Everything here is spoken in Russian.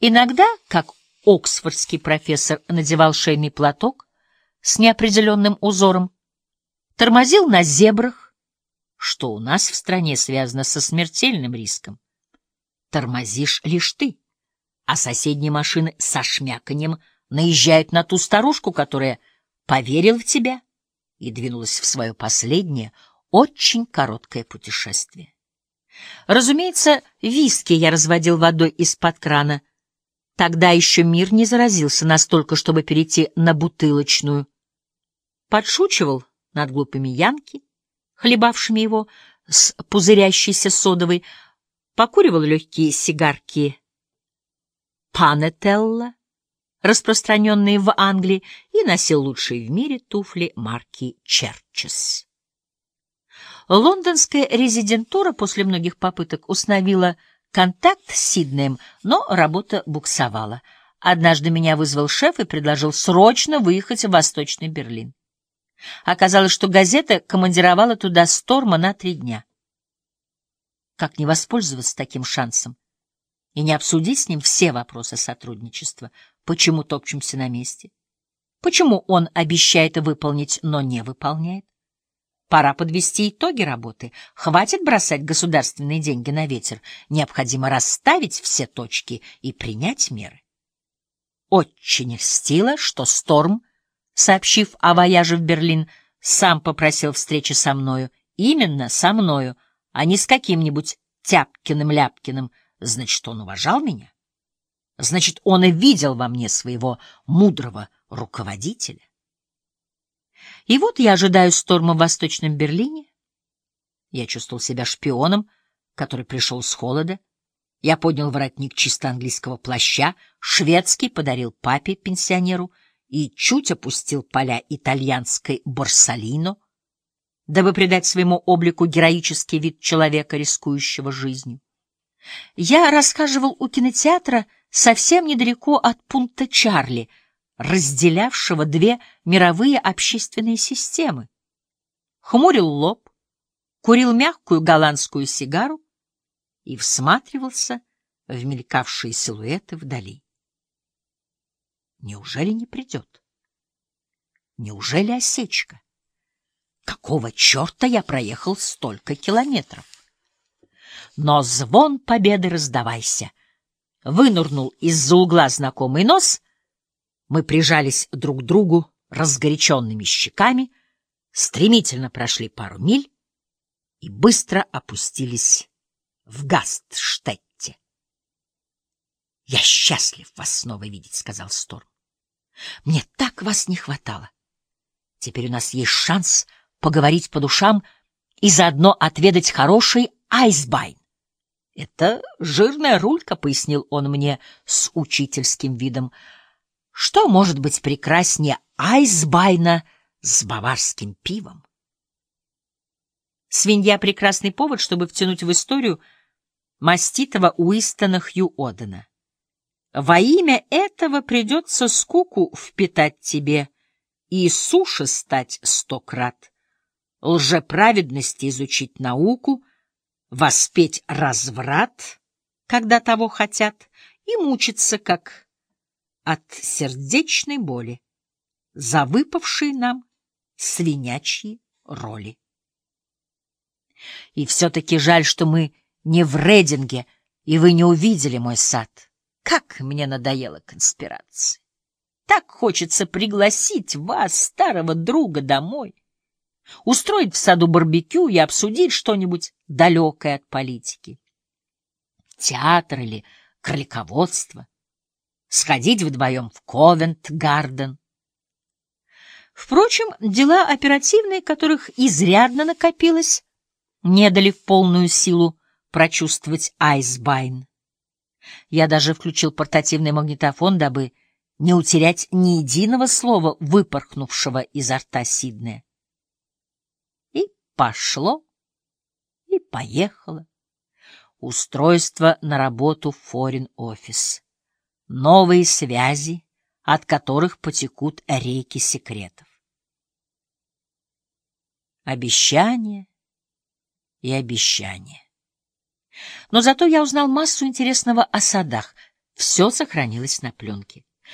Иногда, как оксфордский профессор надевал шейный платок с неопределенным узором, тормозил на зебрах, что у нас в стране связано со смертельным риском. Тормозишь лишь ты, а соседние машины со шмяканьем наезжают на ту старушку, которая поверила в тебя и двинулась в свое последнее, очень короткое путешествие. Разумеется, виски я разводил водой из-под крана. Тогда еще мир не заразился настолько, чтобы перейти на бутылочную. Подшучивал над глупыми янки, хлебавшими его с пузырящейся содовой, покуривал легкие сигарки панетелла, распространенные в Англии, и носил лучшие в мире туфли марки Черчес. Лондонская резидентура после многих попыток установила контакт с Сиднеем, но работа буксовала. Однажды меня вызвал шеф и предложил срочно выехать в Восточный Берлин. Оказалось, что газета командировала туда Сторма на три дня. Как не воспользоваться таким шансом и не обсудить с ним все вопросы сотрудничества? Почему топчемся на месте? Почему он обещает выполнить, но не выполняет? Пора подвести итоги работы. Хватит бросать государственные деньги на ветер. Необходимо расставить все точки и принять меры. Очень льстило, что Сторм, сообщив о вояже в Берлин, сам попросил встречи со мною. Именно со мною, а не с каким-нибудь Тяпкиным-Ляпкиным. Значит, он уважал меня? Значит, он и видел во мне своего мудрого руководителя. И вот я ожидаю сторма в Восточном Берлине. Я чувствовал себя шпионом, который пришел с холода. Я поднял воротник чисто английского плаща, шведский подарил папе-пенсионеру и чуть опустил поля итальянской борсалино, дабы придать своему облику героический вид человека, рискующего жизнью. Я рассказывал у кинотеатра совсем недалеко от пункта Чарли — разделявшего две мировые общественные системы. Хмурил лоб, курил мягкую голландскую сигару и всматривался в мелькавшие силуэты вдали. Неужели не придет? Неужели осечка? Какого черта я проехал столько километров? Но звон победы раздавайся. Вынурнул из-за угла знакомый нос — мы прижались друг к другу разгоряченными щеками, стремительно прошли пару миль и быстро опустились в Гастштетте. — Я счастлив вас снова видеть, — сказал Сторм. — Мне так вас не хватало. Теперь у нас есть шанс поговорить по душам и заодно отведать хороший айсбайн. — Это жирная рулька, — пояснил он мне с учительским видом. Что может быть прекраснее айсбайна с баварским пивом? Свинья — прекрасный повод, чтобы втянуть в историю маститого Уистона Хью Одена. Во имя этого придется скуку впитать тебе и суши стать сто крат, лжеправедности изучить науку, воспеть разврат, когда того хотят, и мучиться, как от сердечной боли за выпавшие нам свинячьи роли. И все-таки жаль, что мы не в Рейдинге, и вы не увидели мой сад. Как мне надоела конспирация! Так хочется пригласить вас, старого друга, домой, устроить в саду барбекю и обсудить что-нибудь далекое от политики. Театр или кролиководство — сходить вдвоем в Ковент-Гарден. Впрочем, дела оперативные, которых изрядно накопилось, не дали в полную силу прочувствовать айсбайн. Я даже включил портативный магнитофон, дабы не утерять ни единого слова, выпорхнувшего изо рта Сиднея. И пошло, и поехало. Устройство на работу в форин-офис новые связи, от которых потекут реки секретов. Обещания и обещания. Но зато я узнал массу интересного о садах. Все сохранилось на пленке.